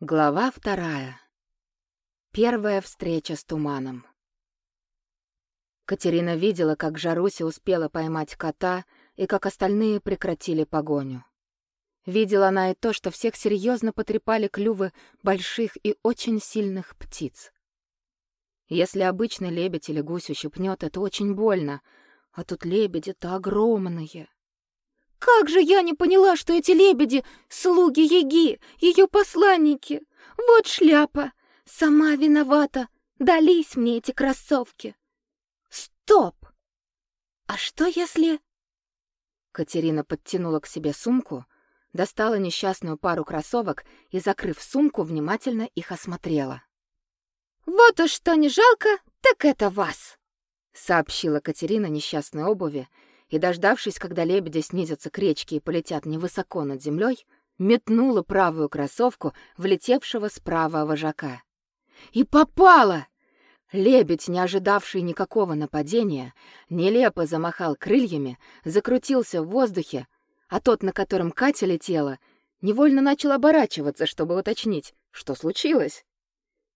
Глава вторая. Первая встреча с туманом. Катерина видела, как Жаруся успела поймать кота и как остальные прекратили погоню. Видела она и то, что всех серьезно потрепали клювы больших и очень сильных птиц. Если обычный лебедь или гусь ущипнет, это очень больно, а тут лебеди-то огромные. Как же я не поняла, что эти лебеди — слуги Еги, ее посланники! Вот шляпа! Сама виновата! Дались мне эти кроссовки! Стоп! А что если... Катерина подтянула к себе сумку, достала несчастную пару кроссовок и, закрыв сумку, внимательно их осмотрела. «Вот уж что не жалко, так это вас!» — сообщила Катерина несчастной обуви и, дождавшись, когда лебеди снизятся к речке и полетят невысоко над землей, метнула правую кроссовку влетевшего справа вожака. И попала! Лебедь, не ожидавший никакого нападения, нелепо замахал крыльями, закрутился в воздухе, а тот, на котором Катя летела, невольно начал оборачиваться, чтобы уточнить, что случилось.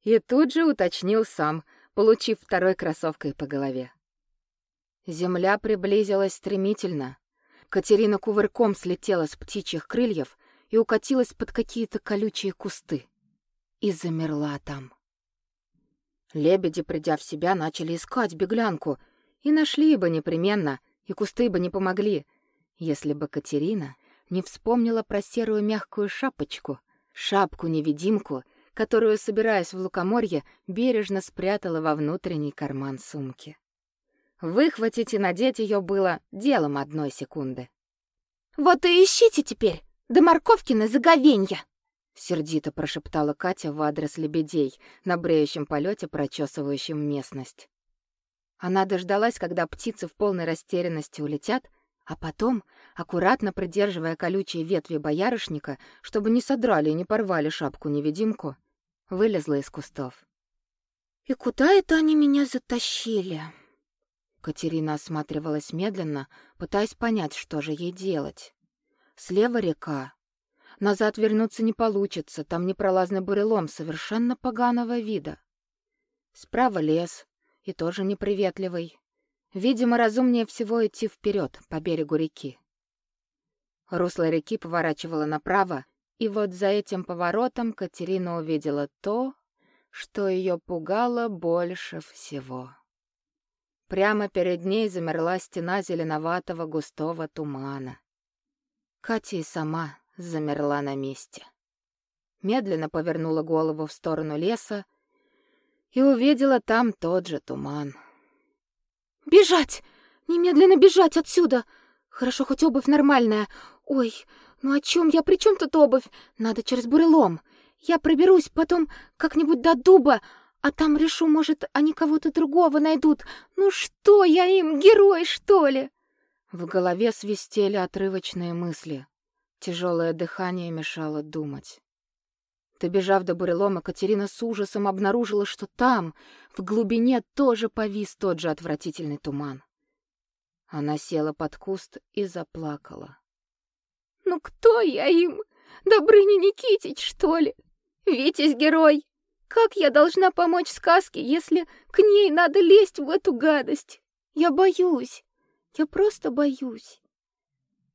И тут же уточнил сам, получив второй кроссовкой по голове. Земля приблизилась стремительно. Катерина кувырком слетела с птичьих крыльев и укатилась под какие-то колючие кусты. И замерла там. Лебеди, придя в себя, начали искать беглянку. И нашли бы непременно, и кусты бы не помогли, если бы Катерина не вспомнила про серую мягкую шапочку, шапку-невидимку, которую, собираясь в лукоморье, бережно спрятала во внутренний карман сумки. Выхватить и надеть ее было делом одной секунды. «Вот и ищите теперь, до морковкина заговенья!» Сердито прошептала Катя в адрес лебедей, на бреющем полете прочесывающем местность. Она дождалась, когда птицы в полной растерянности улетят, а потом, аккуратно придерживая колючие ветви боярышника, чтобы не содрали и не порвали шапку-невидимку, вылезла из кустов. «И куда это они меня затащили?» Катерина осматривалась медленно, пытаясь понять, что же ей делать. Слева река. Назад вернуться не получится, там непролазный бурелом совершенно поганого вида. Справа лес, и тоже неприветливый. Видимо, разумнее всего идти вперед по берегу реки. Русло реки поворачивало направо, и вот за этим поворотом Катерина увидела то, что ее пугало больше всего. Прямо перед ней замерла стена зеленоватого густого тумана. Катя и сама замерла на месте. Медленно повернула голову в сторону леса и увидела там тот же туман. «Бежать! Немедленно бежать отсюда! Хорошо, хоть обувь нормальная. Ой, ну о чем я? При чем тут обувь? Надо через бурелом. Я проберусь потом как-нибудь до дуба, а там решу, может, они кого-то другого найдут. Ну что я им, герой, что ли? В голове свистели отрывочные мысли. Тяжелое дыхание мешало думать. Добежав до бурелома, Катерина с ужасом обнаружила, что там, в глубине, тоже повис тот же отвратительный туман. Она села под куст и заплакала. «Ну кто я им? Добрыня Никитич, что ли? Витязь герой!» Как я должна помочь сказке, если к ней надо лезть в эту гадость? Я боюсь. Я просто боюсь.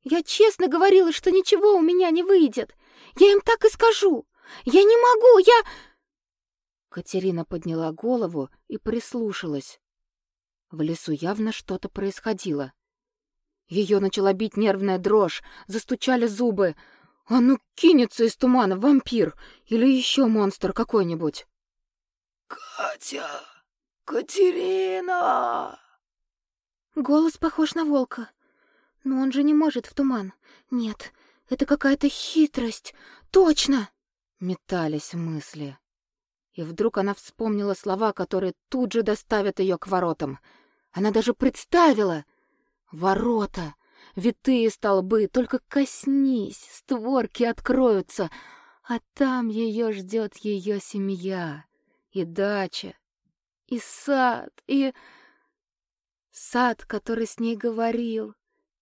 Я честно говорила, что ничего у меня не выйдет. Я им так и скажу. Я не могу, я... Катерина подняла голову и прислушалась. В лесу явно что-то происходило. Ее начала бить нервная дрожь, застучали зубы. А ну кинется из тумана вампир или еще монстр какой-нибудь. Катя! Катерина! Голос похож на волка. Но он же не может в туман. Нет, это какая-то хитрость. Точно! Метались мысли. И вдруг она вспомнила слова, которые тут же доставят ее к воротам. Она даже представила. Ворота! Витые столбы, только коснись, створки откроются, а там ее ждет ее семья и дача, и сад, и... Сад, который с ней говорил,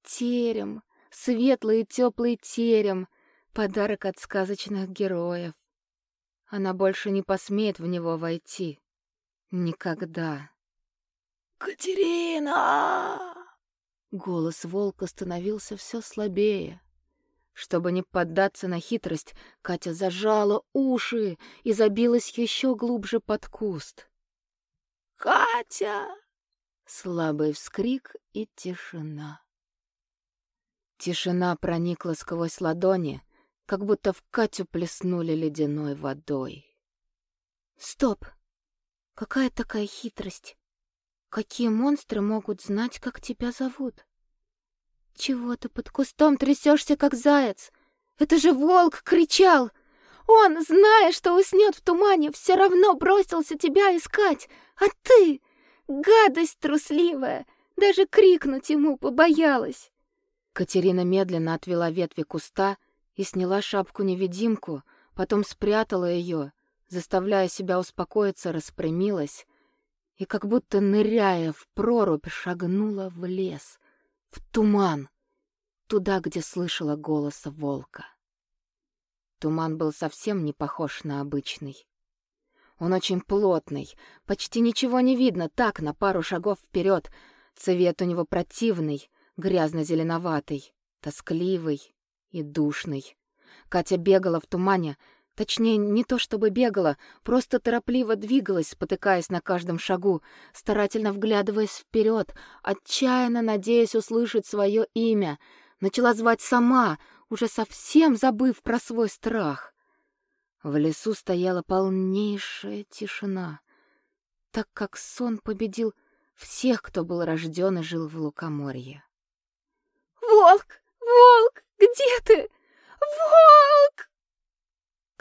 терем, светлый и теплый терем, подарок от сказочных героев. Она больше не посмеет в него войти. Никогда. «Катерина!» Голос волка становился все слабее. Чтобы не поддаться на хитрость, Катя зажала уши и забилась еще глубже под куст. «Катя!» Слабый вскрик и тишина. Тишина проникла сквозь ладони, как будто в Катю плеснули ледяной водой. «Стоп! Какая такая хитрость? Какие монстры могут знать, как тебя зовут?» «Чего ты под кустом трясешься, как заяц? Это же волк кричал! Он, зная, что уснет в тумане, все равно бросился тебя искать, а ты, гадость трусливая, даже крикнуть ему побоялась!» Катерина медленно отвела ветви куста и сняла шапку-невидимку, потом спрятала ее, заставляя себя успокоиться, распрямилась и, как будто ныряя в прорубь, шагнула в лес, в туман, туда, где слышала голоса волка. Туман был совсем не похож на обычный. Он очень плотный, почти ничего не видно, так, на пару шагов вперед. Цвет у него противный, грязно-зеленоватый, тоскливый и душный. Катя бегала в тумане, Точнее, не то чтобы бегала, просто торопливо двигалась, спотыкаясь на каждом шагу, старательно вглядываясь вперед, отчаянно надеясь услышать свое имя. Начала звать сама, уже совсем забыв про свой страх. В лесу стояла полнейшая тишина, так как сон победил всех, кто был рожден и жил в Лукоморье. «Волк! Волк! Где ты?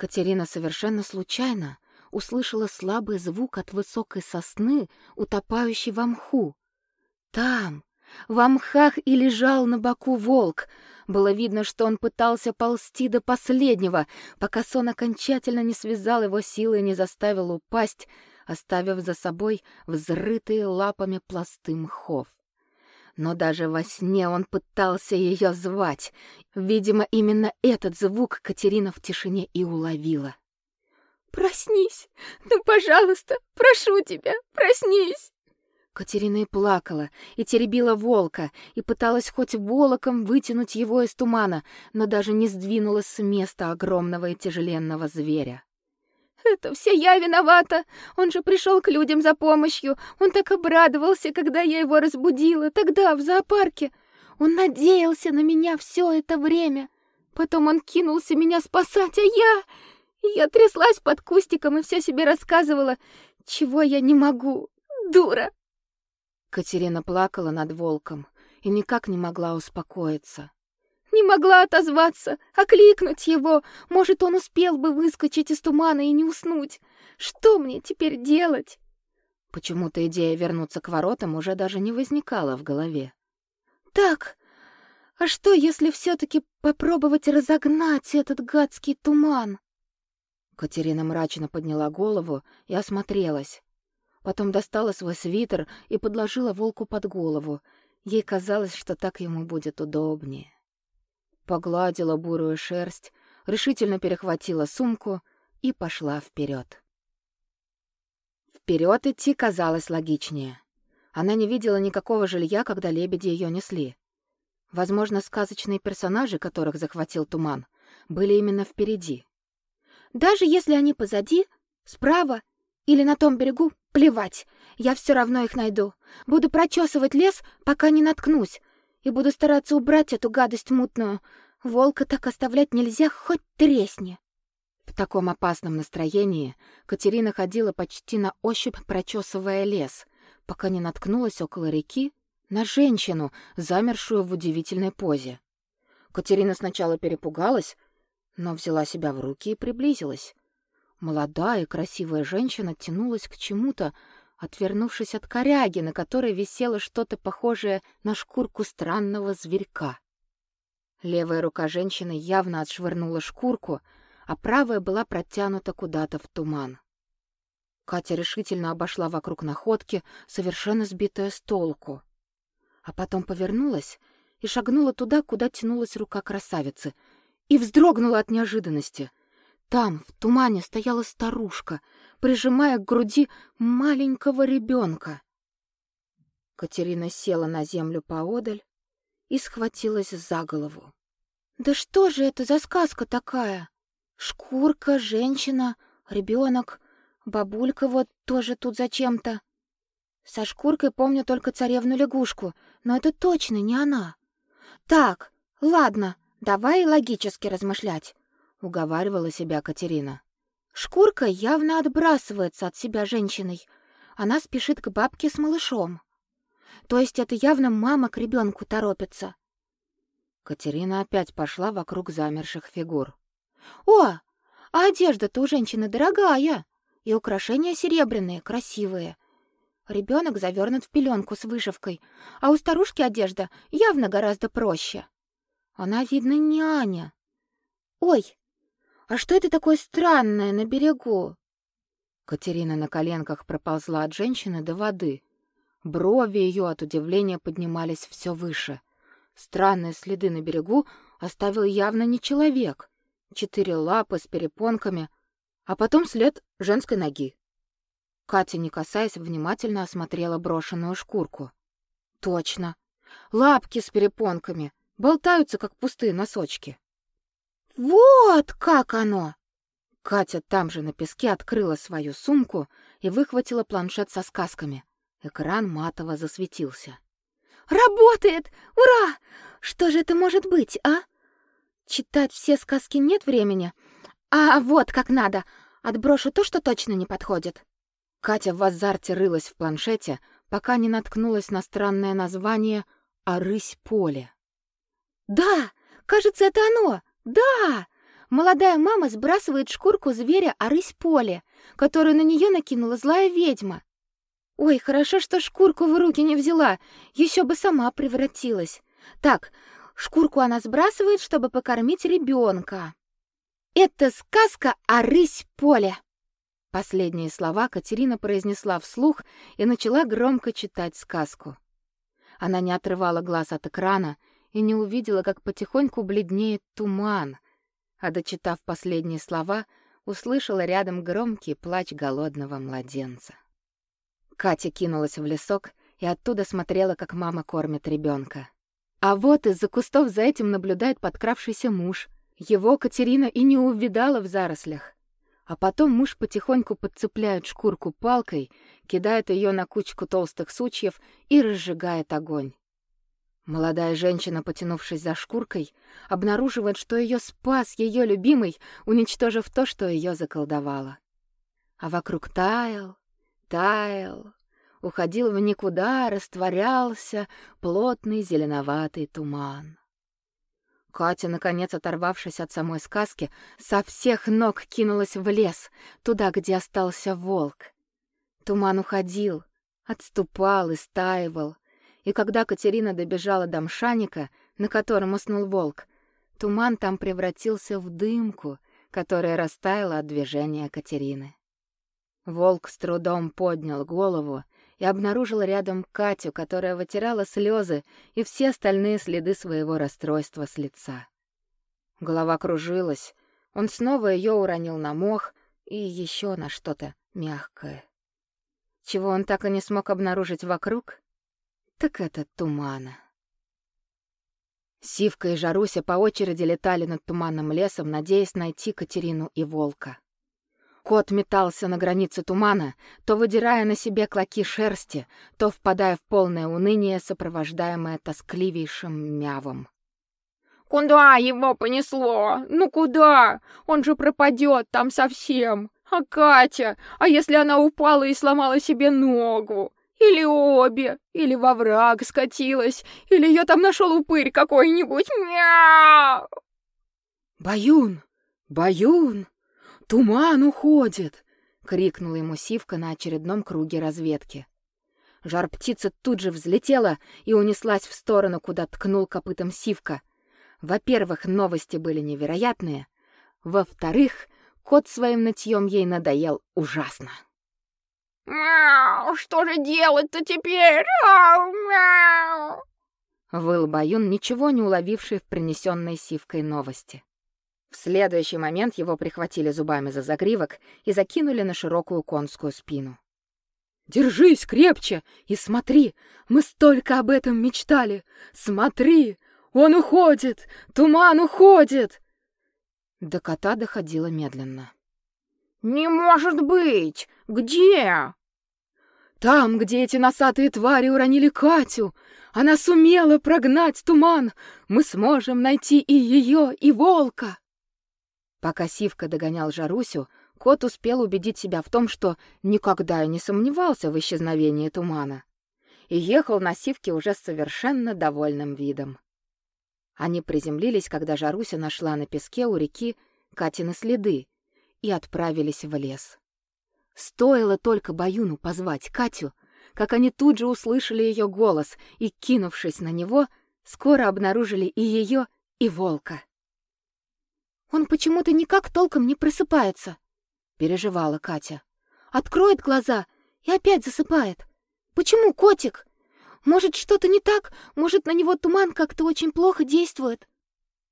Волк!» Катерина совершенно случайно услышала слабый звук от высокой сосны, утопающей в мху. Там, в мхах и лежал на боку волк. Было видно, что он пытался ползти до последнего, пока сон окончательно не связал его силы и не заставил упасть, оставив за собой взрытые лапами пласты мхов но даже во сне он пытался ее звать. Видимо, именно этот звук Катерина в тишине и уловила. «Проснись! Ну, пожалуйста, прошу тебя, проснись!» Катерина и плакала, и теребила волка, и пыталась хоть волоком вытянуть его из тумана, но даже не сдвинулась с места огромного и тяжеленного зверя. Это все я виновата. Он же пришел к людям за помощью. Он так обрадовался, когда я его разбудила, тогда, в зоопарке. Он надеялся на меня все это время. Потом он кинулся меня спасать, а я... Я тряслась под кустиком и все себе рассказывала, чего я не могу. Дура. Катерина плакала над волком и никак не могла успокоиться. Не могла отозваться, окликнуть его. Может, он успел бы выскочить из тумана и не уснуть. Что мне теперь делать? Почему-то идея вернуться к воротам уже даже не возникала в голове. Так, а что, если все-таки попробовать разогнать этот гадский туман? Катерина мрачно подняла голову и осмотрелась. Потом достала свой свитер и подложила волку под голову. Ей казалось, что так ему будет удобнее погладила бурую шерсть, решительно перехватила сумку и пошла вперед. Вперед идти казалось логичнее. Она не видела никакого жилья, когда лебеди ее несли. Возможно, сказочные персонажи, которых захватил туман, были именно впереди. Даже если они позади, справа или на том берегу, плевать. Я все равно их найду. Буду прочесывать лес, пока не наткнусь, и буду стараться убрать эту гадость мутную. Волка так оставлять нельзя, хоть тресни. В таком опасном настроении Катерина ходила почти на ощупь, прочесывая лес, пока не наткнулась около реки на женщину, замершую в удивительной позе. Катерина сначала перепугалась, но взяла себя в руки и приблизилась. Молодая и красивая женщина тянулась к чему-то, отвернувшись от коряги, на которой висело что-то похожее на шкурку странного зверька. Левая рука женщины явно отшвырнула шкурку, а правая была протянута куда-то в туман. Катя решительно обошла вокруг находки, совершенно сбитая с толку. А потом повернулась и шагнула туда, куда тянулась рука красавицы, и вздрогнула от неожиданности. Там, в тумане, стояла старушка, прижимая к груди маленького ребенка. Катерина села на землю поодаль и схватилась за голову. Да что же это за сказка такая? Шкурка, женщина, ребенок, бабулька вот тоже тут зачем-то. Со шкуркой помню только царевну-лягушку, но это точно не она. Так, ладно, давай логически размышлять, уговаривала себя Катерина. Шкурка явно отбрасывается от себя женщиной. Она спешит к бабке с малышом. То есть это явно мама к ребенку торопится. Катерина опять пошла вокруг замерших фигур. О, а одежда-то у женщины дорогая, и украшения серебряные, красивые. Ребенок завернут в пеленку с вышивкой, а у старушки одежда явно гораздо проще. Она, видно, няня. Ой, а что это такое странное на берегу? Катерина на коленках проползла от женщины до воды. Брови ее от удивления поднимались все выше. Странные следы на берегу оставил явно не человек. Четыре лапы с перепонками, а потом след женской ноги. Катя, не касаясь, внимательно осмотрела брошенную шкурку. Точно. Лапки с перепонками болтаются, как пустые носочки. Вот как оно! Катя там же на песке открыла свою сумку и выхватила планшет со сказками. Экран матово засветился. «Работает! Ура! Что же это может быть, а? Читать все сказки нет времени. А вот как надо. Отброшу то, что точно не подходит». Катя в азарте рылась в планшете, пока не наткнулась на странное название «Арысь поле». «Да! Кажется, это оно! Да! Молодая мама сбрасывает шкурку зверя «Арысь поле», которую на нее накинула злая ведьма. Ой, хорошо, что шкурку в руки не взяла, еще бы сама превратилась. Так, шкурку она сбрасывает, чтобы покормить ребенка. Это сказка о рысь поле. Последние слова Катерина произнесла вслух и начала громко читать сказку. Она не отрывала глаз от экрана и не увидела, как потихоньку бледнеет туман, а дочитав последние слова, услышала рядом громкий плач голодного младенца. Катя кинулась в лесок и оттуда смотрела, как мама кормит ребенка. А вот из-за кустов за этим наблюдает подкравшийся муж. Его Катерина и не увидала в зарослях. А потом муж потихоньку подцепляет шкурку палкой, кидает ее на кучку толстых сучьев и разжигает огонь. Молодая женщина, потянувшись за шкуркой, обнаруживает, что ее спас ее любимый, уничтожив то, что ее заколдовало. А вокруг таял, таял, уходил в никуда, растворялся плотный зеленоватый туман. Катя, наконец оторвавшись от самой сказки, со всех ног кинулась в лес, туда, где остался волк. Туман уходил, отступал и стаивал, и когда Катерина добежала до мшаника, на котором уснул волк, туман там превратился в дымку, которая растаяла от движения Катерины. Волк с трудом поднял голову и обнаружил рядом Катю, которая вытирала слезы и все остальные следы своего расстройства с лица. Голова кружилась, он снова ее уронил на мох и еще на что-то мягкое. Чего он так и не смог обнаружить вокруг? Так это тумана. Сивка и Жаруся по очереди летали над туманным лесом, надеясь найти Катерину и волка. Кот метался на границе тумана, то выдирая на себе клоки шерсти, то впадая в полное уныние, сопровождаемое тоскливейшим мявом. «Куда его понесло? Ну куда? Он же пропадет там совсем. А Катя? А если она упала и сломала себе ногу? Или обе? Или во враг скатилась? Или ее там нашел упырь какой-нибудь? Мяу!» «Баюн! Баюн!» «Туман уходит!» — крикнула ему Сивка на очередном круге разведки. Жар-птица тут же взлетела и унеслась в сторону, куда ткнул копытом Сивка. Во-первых, новости были невероятные. Во-вторых, кот своим нытьем ей надоел ужасно. «Мяу! Что же делать-то теперь? Ау, мяу!» Выл Баюн, ничего не уловивший в принесенной Сивкой новости. В следующий момент его прихватили зубами за загривок и закинули на широкую конскую спину. «Держись крепче и смотри, мы столько об этом мечтали! Смотри, он уходит! Туман уходит!» До кота доходило медленно. «Не может быть! Где?» «Там, где эти носатые твари уронили Катю! Она сумела прогнать туман! Мы сможем найти и ее, и волка!» Пока Сивка догонял Жарусю, кот успел убедить себя в том, что никогда и не сомневался в исчезновении тумана. И ехал на Сивке уже с совершенно довольным видом. Они приземлились, когда Жаруся нашла на песке у реки Катины следы и отправились в лес. Стоило только Баюну позвать Катю, как они тут же услышали ее голос и, кинувшись на него, скоро обнаружили и ее, и волка. Он почему-то никак толком не просыпается, переживала Катя. Откроет глаза и опять засыпает. Почему котик? Может, что-то не так? Может, на него туман как-то очень плохо действует?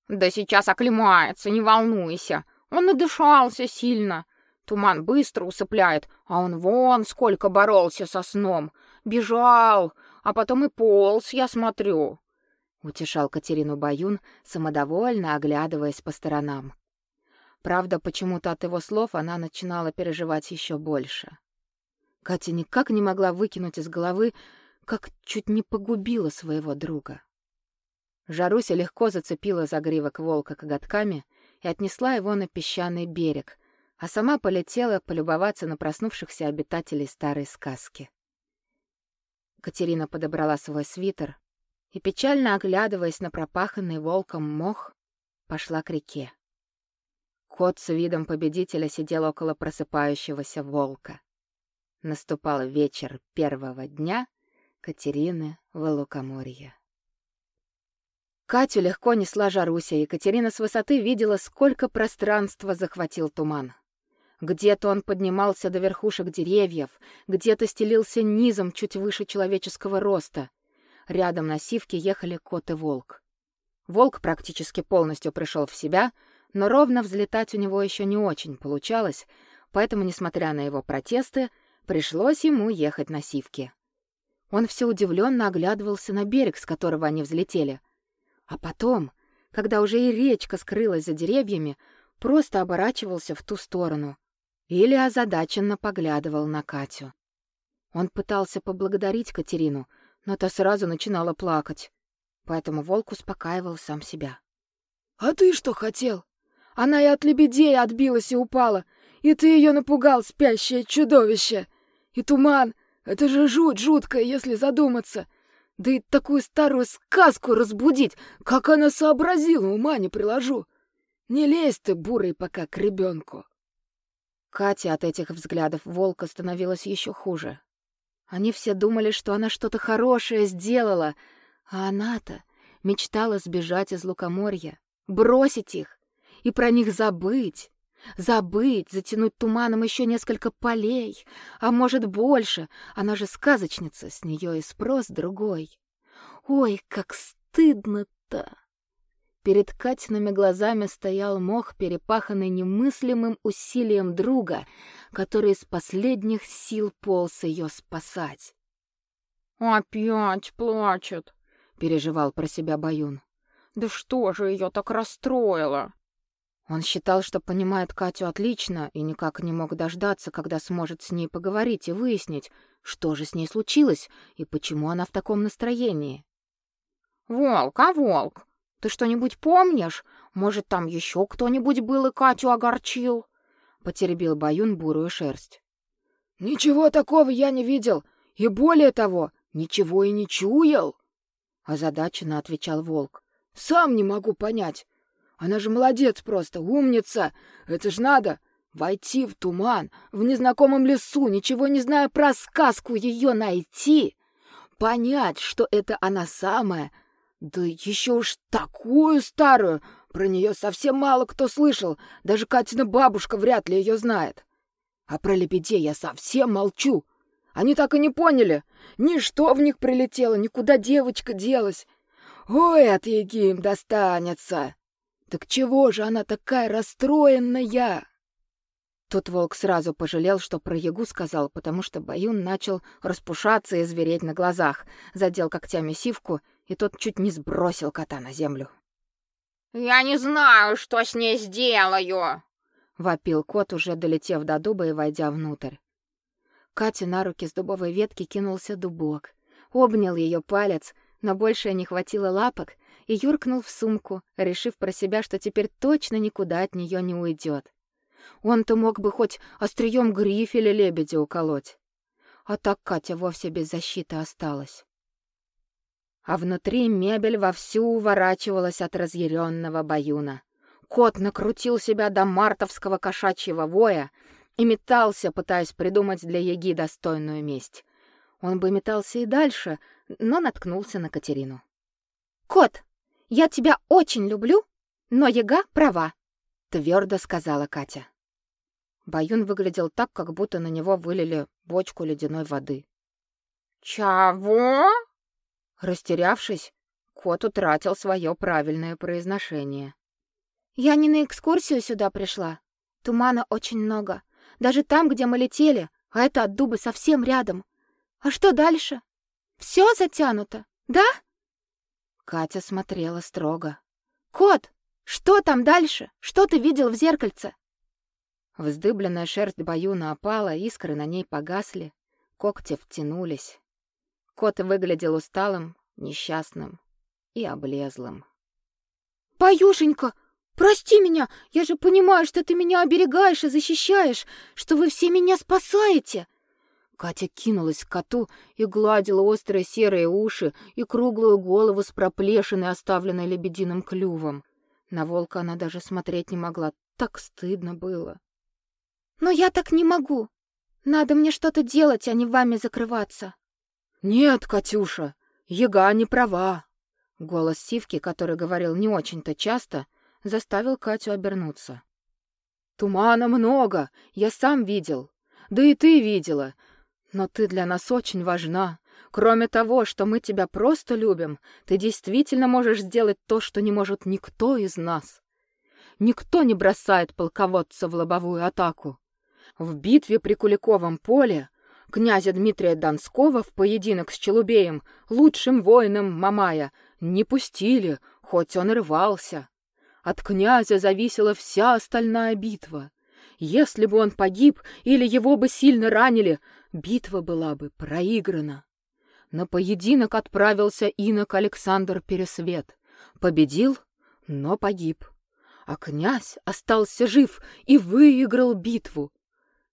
Да сейчас оклемается, не волнуйся. Он надышался сильно. Туман быстро усыпляет, а он вон сколько боролся со сном. Бежал, а потом и полз, я смотрю утешал Катерину Баюн, самодовольно оглядываясь по сторонам. Правда, почему-то от его слов она начинала переживать еще больше. Катя никак не могла выкинуть из головы, как чуть не погубила своего друга. Жаруся легко зацепила загривок волка коготками и отнесла его на песчаный берег, а сама полетела полюбоваться на проснувшихся обитателей старой сказки. Катерина подобрала свой свитер, и, печально оглядываясь на пропаханный волком мох, пошла к реке. Кот с видом победителя сидел около просыпающегося волка. Наступал вечер первого дня Катерины в Лукоморье. Катю легко несла Жаруся, и Катерина с высоты видела, сколько пространства захватил туман. Где-то он поднимался до верхушек деревьев, где-то стелился низом чуть выше человеческого роста — Рядом на сивке ехали кот и волк. Волк практически полностью пришел в себя, но ровно взлетать у него еще не очень получалось, поэтому, несмотря на его протесты, пришлось ему ехать на сивке. Он все удивленно оглядывался на берег, с которого они взлетели. А потом, когда уже и речка скрылась за деревьями, просто оборачивался в ту сторону или озадаченно поглядывал на Катю. Он пытался поблагодарить Катерину — но та сразу начинала плакать. Поэтому волк успокаивал сам себя. «А ты что хотел? Она и от лебедей отбилась и упала, и ты ее напугал, спящее чудовище! И туман! Это же жуть жуткая, если задуматься! Да и такую старую сказку разбудить, как она сообразила, ума не приложу! Не лезь ты, бурый, пока к ребенку!» Катя от этих взглядов волка становилась еще хуже. Они все думали, что она что-то хорошее сделала, а она-то мечтала сбежать из лукоморья, бросить их и про них забыть. Забыть, затянуть туманом еще несколько полей, а может больше, она же сказочница, с нее и спрос другой. Ой, как стыдно-то! Перед Катиными глазами стоял мох, перепаханный немыслимым усилием друга, который из последних сил полз ее спасать. «Опять плачет», — переживал про себя Баюн. «Да что же ее так расстроило?» Он считал, что понимает Катю отлично и никак не мог дождаться, когда сможет с ней поговорить и выяснить, что же с ней случилось и почему она в таком настроении. «Волк, а волк, ты что-нибудь помнишь? Может, там еще кто-нибудь был и Катю огорчил?» Потеребил Баюн бурую шерсть. «Ничего такого я не видел, и более того, ничего и не чуял!» Озадаченно отвечал волк. «Сам не могу понять. Она же молодец просто, умница. Это ж надо войти в туман, в незнакомом лесу, ничего не зная про сказку, ее найти, понять, что это она самая, да еще уж такую старую! Про нее совсем мало кто слышал, даже Катина бабушка вряд ли ее знает. А про лебедей я совсем молчу. Они так и не поняли, ни что в них прилетело, никуда девочка делась. Ой, от еги им достанется. Так чего же она такая расстроенная? Тут волк сразу пожалел, что про ягу сказал, потому что Баюн начал распушаться и звереть на глазах, задел когтями сивку, и тот чуть не сбросил кота на землю. «Я не знаю, что с ней сделаю!» — вопил кот, уже долетев до дуба и войдя внутрь. Катя на руки с дубовой ветки кинулся дубок, обнял ее палец, но больше не хватило лапок, и юркнул в сумку, решив про себя, что теперь точно никуда от нее не уйдет. Он-то мог бы хоть острием грифеля лебедя уколоть. А так Катя вовсе без защиты осталась. А внутри мебель вовсю уворачивалась от разъяренного баюна. Кот накрутил себя до мартовского кошачьего воя и метался, пытаясь придумать для Яги достойную месть. Он бы метался и дальше, но наткнулся на Катерину. «Кот, я тебя очень люблю, но Яга права», — твердо сказала Катя. Баюн выглядел так, как будто на него вылили бочку ледяной воды. «Чего?» Растерявшись, кот утратил свое правильное произношение. «Я не на экскурсию сюда пришла. Тумана очень много. Даже там, где мы летели, а это от дуба совсем рядом. А что дальше? Все затянуто, да?» Катя смотрела строго. «Кот, что там дальше? Что ты видел в зеркальце?» Вздыбленная шерсть Баюна опала, искры на ней погасли, когти втянулись. Кот выглядел усталым, несчастным и облезлым. «Баюшенька, прости меня! Я же понимаю, что ты меня оберегаешь и защищаешь, что вы все меня спасаете!» Катя кинулась к коту и гладила острые серые уши и круглую голову с проплешиной, оставленной лебединым клювом. На волка она даже смотреть не могла, так стыдно было. Но я так не могу. Надо мне что-то делать, а не вами закрываться. Нет, Катюша, Ега не права. Голос Сивки, который говорил не очень-то часто, заставил Катю обернуться. Тумана много, я сам видел. Да и ты видела. Но ты для нас очень важна. Кроме того, что мы тебя просто любим, ты действительно можешь сделать то, что не может никто из нас. Никто не бросает полководца в лобовую атаку. В битве при Куликовом поле князя Дмитрия Донского в поединок с Челубеем, лучшим воином Мамая, не пустили, хоть он и рвался. От князя зависела вся остальная битва. Если бы он погиб или его бы сильно ранили, битва была бы проиграна. На поединок отправился инок Александр Пересвет. Победил, но погиб. А князь остался жив и выиграл битву.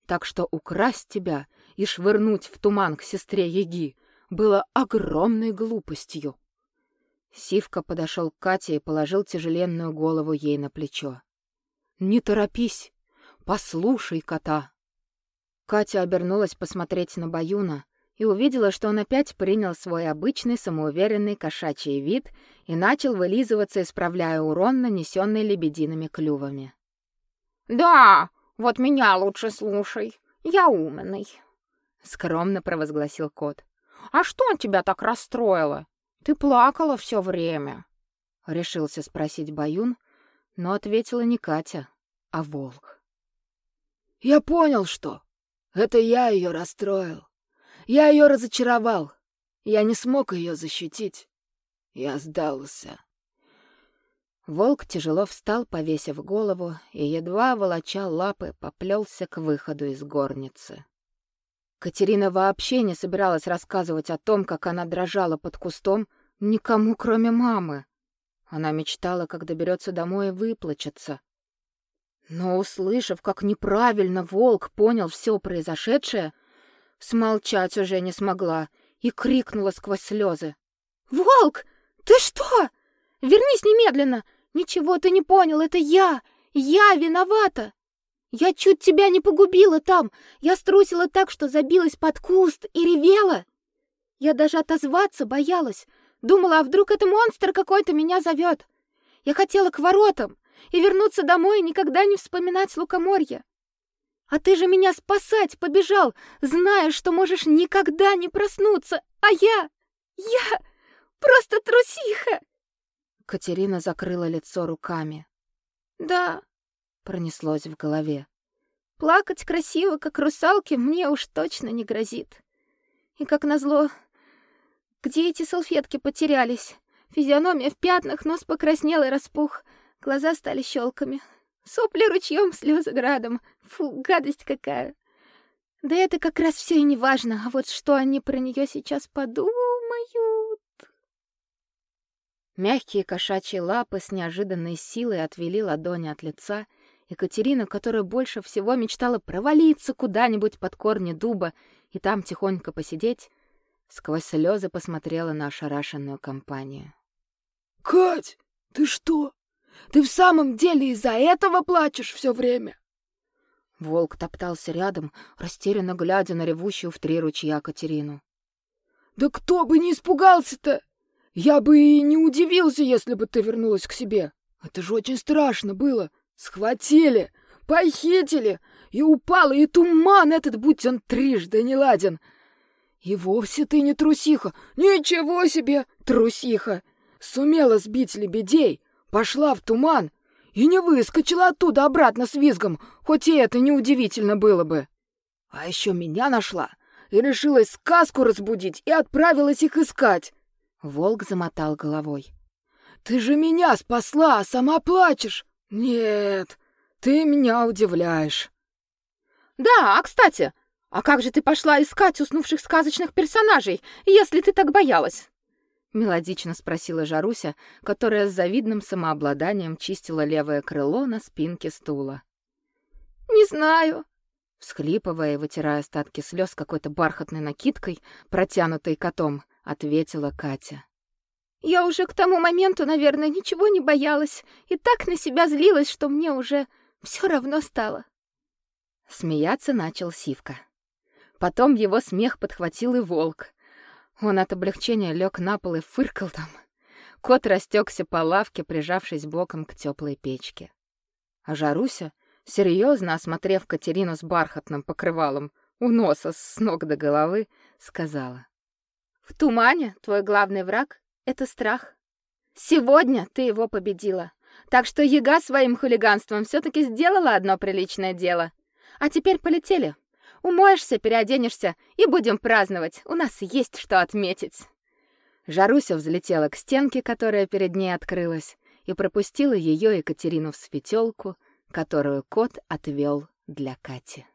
Так что украсть тебя и швырнуть в туман к сестре Еги было огромной глупостью. Сивка подошел к Кате и положил тяжеленную голову ей на плечо. «Не торопись, послушай кота». Катя обернулась посмотреть на Баюна и увидела, что он опять принял свой обычный самоуверенный кошачий вид и начал вылизываться, исправляя урон, нанесенный лебедиными клювами. «Да, вот меня лучше слушай. Я умный, скромно провозгласил кот. А что тебя так расстроило? Ты плакала все время. Решился спросить Баюн, но ответила не Катя, а волк. Я понял, что это я ее расстроил. Я ее разочаровал. Я не смог ее защитить. Я сдался. Волк тяжело встал, повесив голову, и, едва волоча лапы, поплелся к выходу из горницы. Катерина вообще не собиралась рассказывать о том, как она дрожала под кустом, никому, кроме мамы. Она мечтала, как доберется домой и выплачется. Но, услышав, как неправильно волк понял все произошедшее, смолчать уже не смогла и крикнула сквозь слезы. «Волк, ты что? Вернись немедленно! Ничего ты не понял, это я! Я виновата! Я чуть тебя не погубила там! Я струсила так, что забилась под куст и ревела! Я даже отозваться боялась, думала, а вдруг это монстр какой-то меня зовет. Я хотела к воротам и вернуться домой и никогда не вспоминать лукоморье. А ты же меня спасать побежал, зная, что можешь никогда не проснуться, а я... я... просто трусиха!» Катерина закрыла лицо руками. Да, пронеслось в голове. Плакать красиво, как русалки, мне уж точно не грозит. И как назло, где эти салфетки потерялись? Физиономия в пятнах, нос покраснел и распух, глаза стали щелками. Сопли ручьем, слезы градом. Фу, гадость какая. Да это как раз все и не важно, а вот что они про нее сейчас подумают. Мягкие кошачьи лапы с неожиданной силой отвели ладони от лица. Екатерина, которая больше всего мечтала провалиться куда-нибудь под корни дуба и там тихонько посидеть, сквозь слезы посмотрела на ошарашенную компанию. «Кать, ты что? Ты в самом деле из-за этого плачешь все время?» Волк топтался рядом, растерянно глядя на ревущую в три ручья Катерину. «Да кто бы не испугался-то! Я бы и не удивился, если бы ты вернулась к себе. Это же очень страшно было. Схватили, похитили, и упала, и туман этот, будь он трижды не ладен. И вовсе ты не трусиха. Ничего себе, трусиха! Сумела сбить лебедей, пошла в туман и не выскочила оттуда обратно с визгом, хоть и это неудивительно было бы. А еще меня нашла и решилась сказку разбудить и отправилась их искать. Волк замотал головой. Ты же меня спасла, а сама плачешь. Нет, ты меня удивляешь. Да, а кстати, а как же ты пошла искать уснувших сказочных персонажей, если ты так боялась? Мелодично спросила Жаруся, которая с завидным самообладанием чистила левое крыло на спинке стула. Не знаю, всхлипывая и вытирая остатки слез какой-то бархатной накидкой, протянутой котом, ответила Катя. Я уже к тому моменту, наверное, ничего не боялась и так на себя злилась, что мне уже все равно стало. Смеяться начал Сивка. Потом его смех подхватил и волк, он от облегчения лег на пол и фыркал там. Кот растекся по лавке, прижавшись боком к теплой печке. А Жаруся, серьезно осмотрев Катерину с бархатным покрывалом у носа с ног до головы, сказала. «В тумане твой главный враг — это страх. Сегодня ты его победила. Так что яга своим хулиганством все таки сделала одно приличное дело. А теперь полетели. Умоешься, переоденешься и будем праздновать. У нас есть что отметить. Жаруся взлетела к стенке, которая перед ней открылась, и пропустила ее Екатерину в светелку, которую кот отвел для Кати.